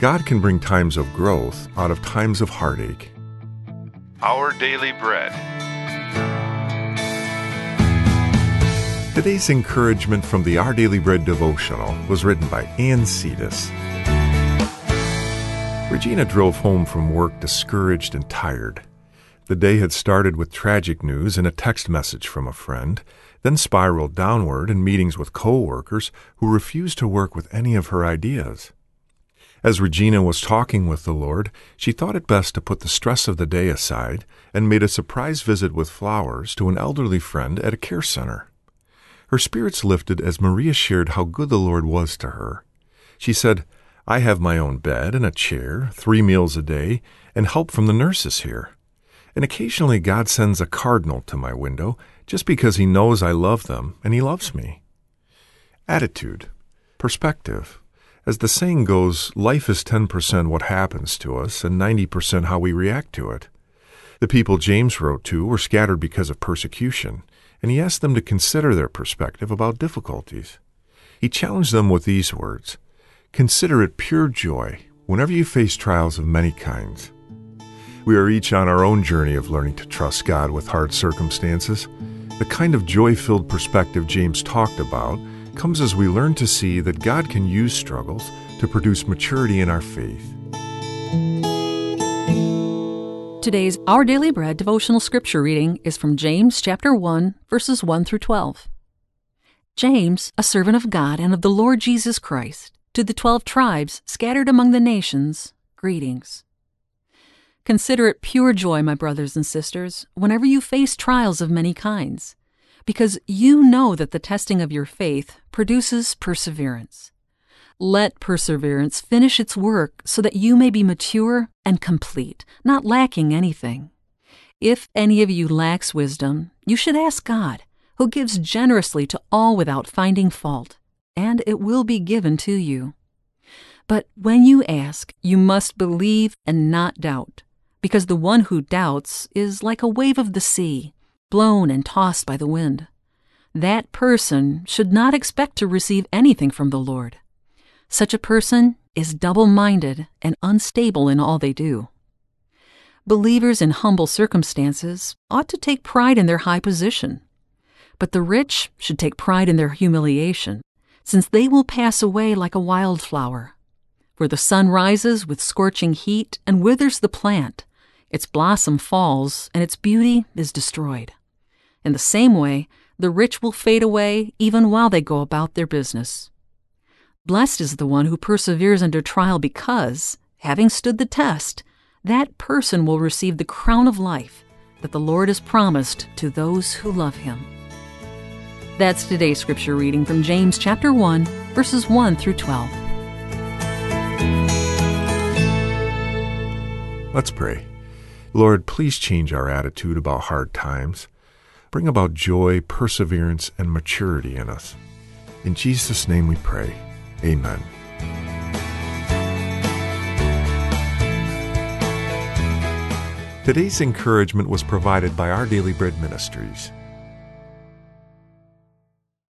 God can bring times of growth out of times of heartache. Our Daily Bread. Today's encouragement from the Our Daily Bread devotional was written by Anne Cetas. Regina drove home from work discouraged and tired. The day had started with tragic news and a text message from a friend, then spiraled downward in meetings with co-workers who refused to work with any of her ideas. As Regina was talking with the Lord, she thought it best to put the stress of the day aside and made a surprise visit with flowers to an elderly friend at a care center. Her spirits lifted as Maria shared how good the Lord was to her. She said, I have my own bed and a chair, three meals a day, and help from the nurses here. And occasionally God sends a cardinal to my window just because He knows I love them and He loves me. Attitude, perspective. As the saying goes, life is 10% what happens to us and 90% how we react to it. The people James wrote to were scattered because of persecution, and he asked them to consider their perspective about difficulties. He challenged them with these words Consider it pure joy whenever you face trials of many kinds. We are each on our own journey of learning to trust God with hard circumstances. The kind of joy filled perspective James talked about comes as we learn to see that God can use struggles to produce maturity in our faith. Today's Our Daily Bread devotional scripture reading is from James chapter 1, verses 1 through 12. James, a servant of God and of the Lord Jesus Christ, to the twelve tribes scattered among the nations, greetings. Consider it pure joy, my brothers and sisters, whenever you face trials of many kinds, because you know that the testing of your faith produces perseverance. Let perseverance finish its work so that you may be mature and complete, not lacking anything. If any of you lacks wisdom, you should ask God, who gives generously to all without finding fault, and it will be given to you. But when you ask, you must believe and not doubt, because the one who doubts is like a wave of the sea, blown and tossed by the wind. That person should not expect to receive anything from the Lord. Such a person is double minded and unstable in all they do. Believers in humble circumstances ought to take pride in their high position, but the rich should take pride in their humiliation, since they will pass away like a wildflower. For the sun rises with scorching heat and withers the plant, its blossom falls, and its beauty is destroyed. In the same way, the rich will fade away even while they go about their business. Blessed is the one who perseveres under trial because, having stood the test, that person will receive the crown of life that the Lord has promised to those who love him. That's today's scripture reading from James chapter 1, verses 1 through 12. Let's pray. Lord, please change our attitude about hard times. Bring about joy, perseverance, and maturity in us. In Jesus' name we pray. Amen. Today's encouragement was provided by Our Daily Bread Ministries.